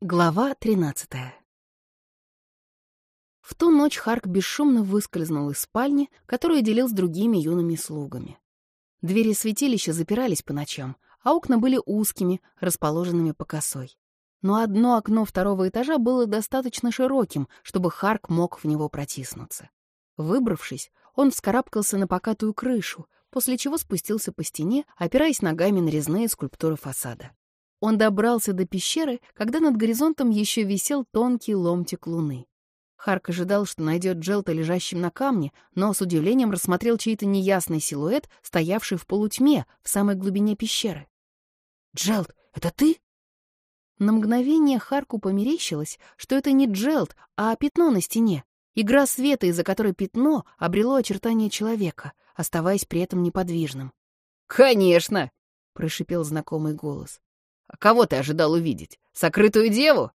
Глава тринадцатая В ту ночь Харк бесшумно выскользнул из спальни, которую делил с другими юными слугами. Двери святилища запирались по ночам, а окна были узкими, расположенными по косой. Но одно окно второго этажа было достаточно широким, чтобы Харк мог в него протиснуться. Выбравшись, он вскарабкался на покатую крышу, после чего спустился по стене, опираясь ногами на резные скульптуры фасада. Он добрался до пещеры, когда над горизонтом еще висел тонкий ломтик луны. Харк ожидал, что найдет Джелта лежащим на камне, но с удивлением рассмотрел чей-то неясный силуэт, стоявший в полутьме в самой глубине пещеры. «Джелт, это ты?» На мгновение Харку померещилось, что это не Джелт, а пятно на стене. Игра света, из-за которой пятно обрело очертания человека, оставаясь при этом неподвижным. «Конечно!» — прошипел знакомый голос. А кого ты ожидал увидеть? Сокрытую деву?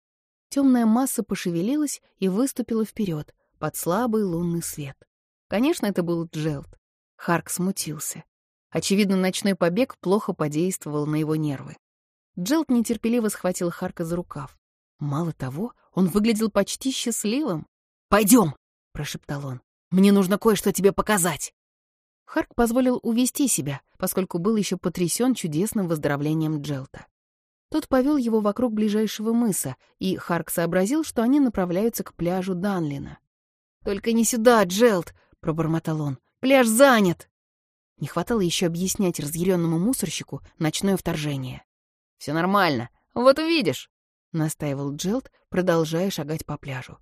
Темная масса пошевелилась и выступила вперед под слабый лунный свет. Конечно, это был Джелд. Харк смутился. Очевидно, ночной побег плохо подействовал на его нервы. Джелд нетерпеливо схватил Харка за рукав. Мало того, он выглядел почти счастливым. «Пойдем!» — прошептал он. «Мне нужно кое-что тебе показать!» Харк позволил увести себя, поскольку был еще потрясен чудесным выздоровлением Джелта. Тот повел его вокруг ближайшего мыса, и Харк сообразил, что они направляются к пляжу Данлина. «Только не сюда, Джелд!» — пробормотал он. «Пляж занят!» Не хватало еще объяснять разъяренному мусорщику ночное вторжение. «Все нормально, вот увидишь!» — настаивал Джелд, продолжая шагать по пляжу.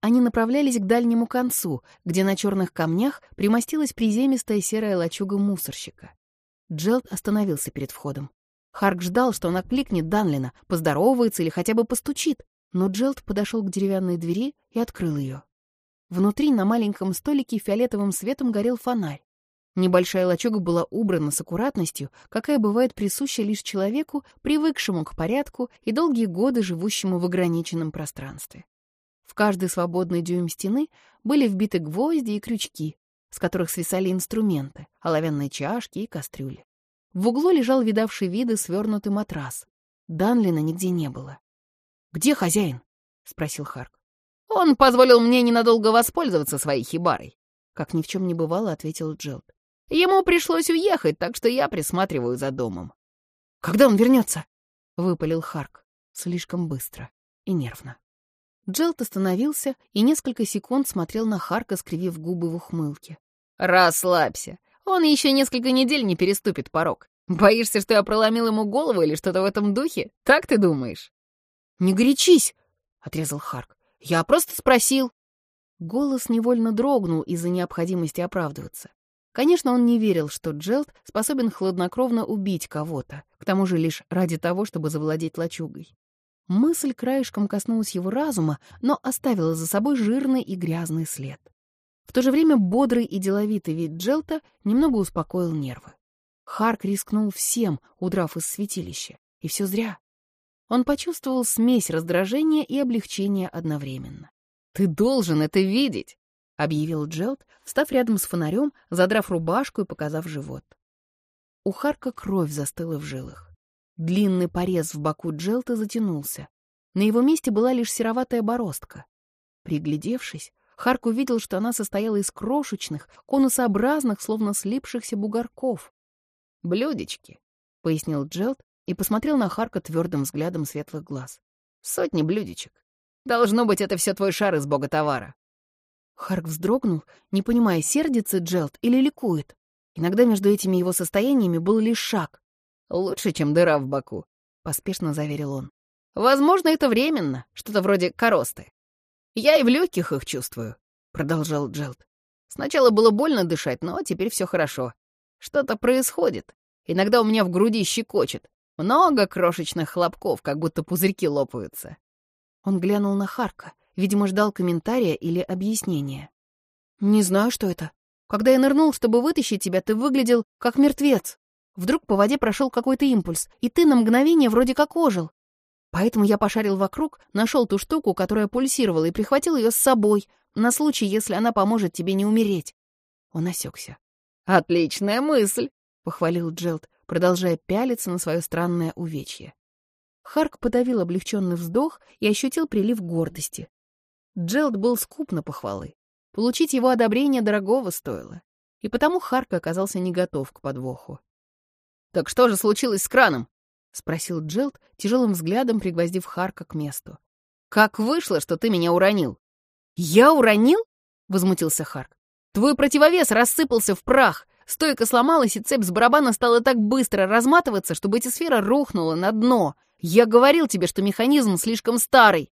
Они направлялись к дальнему концу, где на черных камнях примостилась приземистая серая лачуга мусорщика. Джелд остановился перед входом. Харк ждал, что он окликнет Данлина, поздоровается или хотя бы постучит, но Джелд подошел к деревянной двери и открыл ее. Внутри на маленьком столике фиолетовым светом горел фонарь. Небольшая лачуга была убрана с аккуратностью, какая бывает присуща лишь человеку, привыкшему к порядку и долгие годы живущему в ограниченном пространстве. В каждый свободный дюйм стены были вбиты гвозди и крючки, с которых свисали инструменты, оловянные чашки и кастрюли. В углу лежал видавший виды свернутый матрас. Данлина нигде не было. «Где хозяин?» — спросил Харк. «Он позволил мне ненадолго воспользоваться своей хибарой», — как ни в чем не бывало, ответил Джилд. «Ему пришлось уехать, так что я присматриваю за домом». «Когда он вернется?» — выпалил Харк. Слишком быстро и нервно. Джилд остановился и несколько секунд смотрел на Харка, скривив губы в ухмылке. «Расслабься. Он еще несколько недель не переступит порог. Боишься, что я проломил ему голову или что-то в этом духе? Так ты думаешь?» «Не горячись!» — отрезал Харк. «Я просто спросил». Голос невольно дрогнул из-за необходимости оправдываться. Конечно, он не верил, что Джелд способен хладнокровно убить кого-то, к тому же лишь ради того, чтобы завладеть лачугой. Мысль краешком коснулась его разума, но оставила за собой жирный и грязный след. В то же время бодрый и деловитый вид Джелта немного успокоил нервы. Харк рискнул всем, удрав из святилища. И все зря. Он почувствовал смесь раздражения и облегчения одновременно. «Ты должен это видеть!» — объявил Джелт, встав рядом с фонарем, задрав рубашку и показав живот. У Харка кровь застыла в жилах. Длинный порез в боку Джелта затянулся. На его месте была лишь сероватая бороздка. Приглядевшись, Харк увидел, что она состояла из крошечных, конусообразных, словно слипшихся бугорков. «Блюдечки», — пояснил Джелд и посмотрел на Харка твердым взглядом светлых глаз. «Сотни блюдечек. Должно быть, это все твой шар из бога товара». Харк вздрогнул, не понимая, сердится Джелд или ликует. Иногда между этими его состояниями был лишь шаг. «Лучше, чем дыра в боку», — поспешно заверил он. «Возможно, это временно, что-то вроде коросты. «Я и в легких их чувствую», — продолжал Джелд. «Сначала было больно дышать, но теперь все хорошо. Что-то происходит. Иногда у меня в груди щекочет. Много крошечных хлопков, как будто пузырьки лопаются». Он глянул на Харка, видимо, ждал комментария или объяснения. «Не знаю, что это. Когда я нырнул, чтобы вытащить тебя, ты выглядел как мертвец. Вдруг по воде прошел какой-то импульс, и ты на мгновение вроде как ожил. Поэтому я пошарил вокруг, нашел ту штуку, которая пульсировала, и прихватил ее с собой, на случай, если она поможет тебе не умереть. Он осекся. «Отличная мысль!» — похвалил Джелд, продолжая пялиться на свое странное увечье. Харк подавил облегченный вздох и ощутил прилив гордости. Джелд был скуп на похвалы. Получить его одобрение дорогого стоило. И потому Харк оказался не готов к подвоху. «Так что же случилось с краном?» — спросил Джелд, тяжелым взглядом пригвоздив Харка к месту. «Как вышло, что ты меня уронил?» «Я уронил?» — возмутился Харк. «Твой противовес рассыпался в прах. Стойка сломалась, и цепь с барабана стала так быстро разматываться, что бытисфера рухнула на дно. Я говорил тебе, что механизм слишком старый».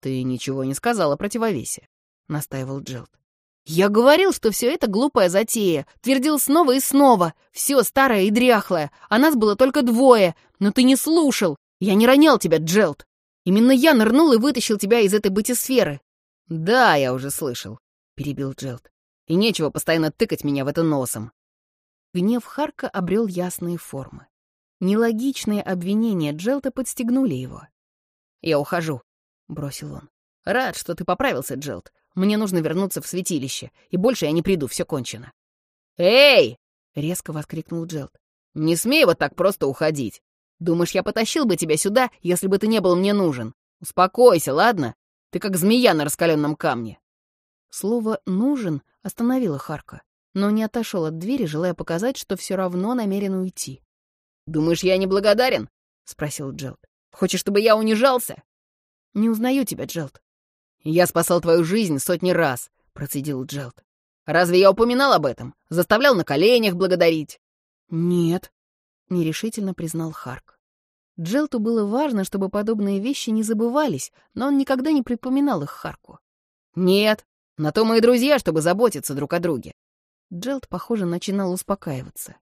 «Ты ничего не сказал о противовесе», — настаивал Джелд. «Я говорил, что все это глупая затея. Твердил снова и снова. Все старое и дряхлое. А нас было только двое. Но ты не слушал. Я не ронял тебя, Джелд. Именно я нырнул и вытащил тебя из этой бытисферы». «Да, я уже слышал», — перебил Джелд. «И нечего постоянно тыкать меня в это носом». Гнев Харка обрел ясные формы. Нелогичные обвинения Джелта подстегнули его. «Я ухожу», — бросил он. «Рад, что ты поправился, Джелт. Мне нужно вернуться в святилище, и больше я не приду, все кончено». «Эй!» — резко воскликнул Джелт. «Не смей вот так просто уходить. Думаешь, я потащил бы тебя сюда, если бы ты не был мне нужен? Успокойся, ладно? Ты как змея на раскаленном камне». Слово «нужен» остановило Харка, но не отошел от двери, желая показать, что все равно намерен уйти. «Думаешь, я неблагодарен?» — спросил Джелт. «Хочешь, чтобы я унижался?» «Не узнаю тебя, Джелт». «Я спасал твою жизнь сотни раз», — процедил Джелт. «Разве я упоминал об этом? Заставлял на коленях благодарить?» «Нет», — нерешительно признал Харк. Джелту было важно, чтобы подобные вещи не забывались, но он никогда не припоминал их Харку. «Нет, на то мои друзья, чтобы заботиться друг о друге». Джелт, похоже, начинал успокаиваться.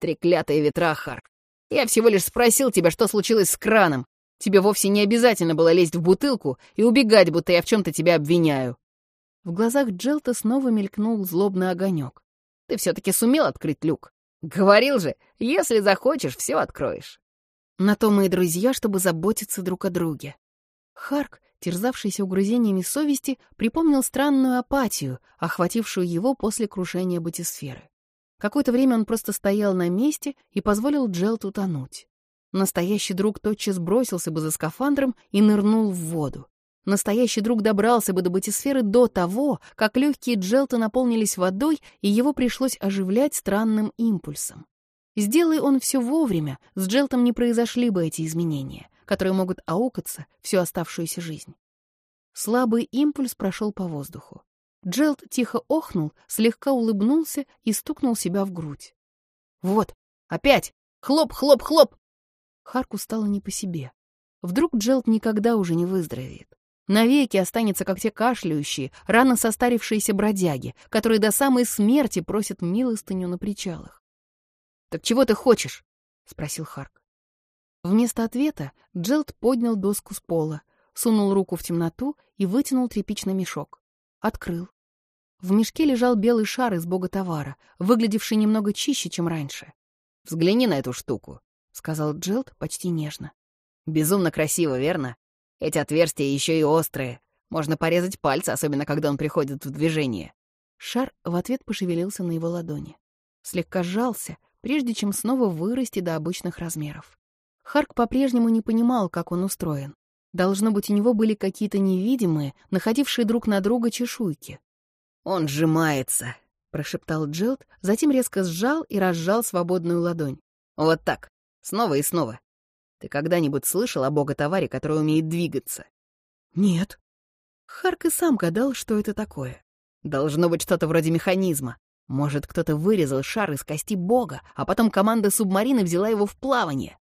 «Треклятые ветра, Харк. Я всего лишь спросил тебя, что случилось с краном. Тебе вовсе не обязательно было лезть в бутылку и убегать, будто я в чем-то тебя обвиняю». В глазах Джелта снова мелькнул злобный огонек. «Ты все-таки сумел открыть люк? Говорил же, если захочешь, все откроешь». На то мои друзья, чтобы заботиться друг о друге. Харк, терзавшийся угрызениями совести, припомнил странную апатию, охватившую его после крушения батисферы. Какое-то время он просто стоял на месте и позволил Джелту утонуть. Настоящий друг тотчас бросился бы за скафандром и нырнул в воду. Настоящий друг добрался бы до батисферы до того, как легкие Джелта наполнились водой, и его пришлось оживлять странным импульсом. Сделай он все вовремя, с Джелтом не произошли бы эти изменения, которые могут аукаться всю оставшуюся жизнь. Слабый импульс прошел по воздуху. Джелт тихо охнул, слегка улыбнулся и стукнул себя в грудь. «Вот, опять! Хлоп-хлоп-хлоп!» Харку стало не по себе. Вдруг Джелт никогда уже не выздоровеет. Навеки останется, как те кашляющие, рано состарившиеся бродяги, которые до самой смерти просят милостыню на причалах. «Так чего ты хочешь?» — спросил Харк. Вместо ответа Джелт поднял доску с пола, сунул руку в темноту и вытянул тряпичный мешок. Открыл. В мешке лежал белый шар из бога товара, выглядевший немного чище, чем раньше. «Взгляни на эту штуку», — сказал Джилд почти нежно. «Безумно красиво, верно? Эти отверстия еще и острые. Можно порезать пальцы, особенно когда он приходит в движение». Шар в ответ пошевелился на его ладони. Слегка сжался, прежде чем снова вырасти до обычных размеров. Харк по-прежнему не понимал, как он устроен. Должно быть, у него были какие-то невидимые, находившие друг на друга чешуйки. «Он сжимается», — прошептал Джилд, затем резко сжал и разжал свободную ладонь. «Вот так, снова и снова. Ты когда-нибудь слышал о бога-товаре, который умеет двигаться?» «Нет». Харк и сам гадал, что это такое. Должно быть что-то вроде механизма. Может, кто-то вырезал шар из кости бога, а потом команда субмарины взяла его в плавание.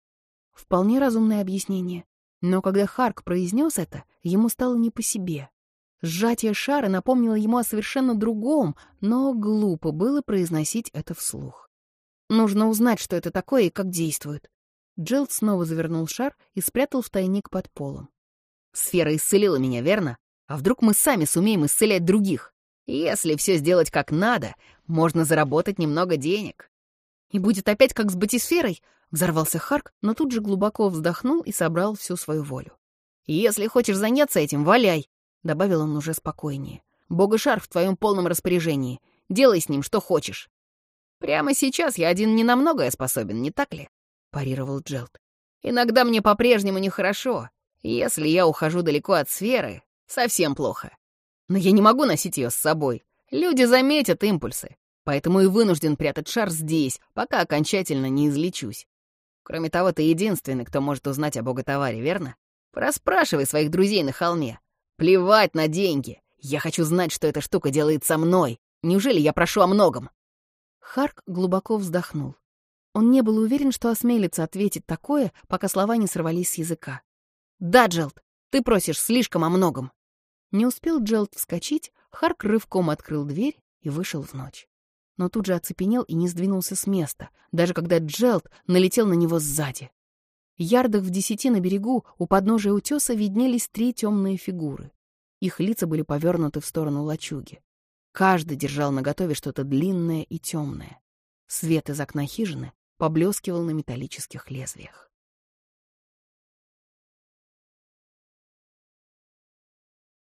Вполне разумное объяснение. Но когда Харк произнес это, ему стало не по себе. Сжатие шара напомнило ему о совершенно другом, но глупо было произносить это вслух. Нужно узнать, что это такое и как действует. Джелд снова завернул шар и спрятал в тайник под полом. «Сфера исцелила меня, верно? А вдруг мы сами сумеем исцелять других? Если все сделать как надо, можно заработать немного денег». «И будет опять как с батисферой?» — взорвался Харк, но тут же глубоко вздохнул и собрал всю свою волю. «Если хочешь заняться этим, валяй. — добавил он уже спокойнее. «Бога-шар в твоем полном распоряжении. Делай с ним что хочешь». «Прямо сейчас я один не на многое способен, не так ли?» — парировал Джелд. Иногда мне по-прежнему нехорошо. Если я ухожу далеко от сферы, совсем плохо. Но я не могу носить ее с собой. Люди заметят импульсы, поэтому и вынужден прятать шар здесь, пока окончательно не излечусь. Кроме того, ты единственный, кто может узнать о боготоваре, верно? Проспрашивай своих друзей на холме. Плевать на деньги. Я хочу знать, что эта штука делает со мной. Неужели я прошу о многом?» Харк глубоко вздохнул. Он не был уверен, что осмелится ответить такое, пока слова не сорвались с языка. «Да, Джелд, ты просишь слишком о многом». Не успел Джелд вскочить, Харк рывком открыл дверь и вышел в ночь. Но тут же оцепенел и не сдвинулся с места, даже когда Джелд налетел на него сзади. Ярдах в десяти на берегу у подножия утеса виднелись три темные фигуры. Их лица были повернуты в сторону лачуги. Каждый держал наготове что-то длинное и темное. Свет из окна хижины поблескивал на металлических лезвиях.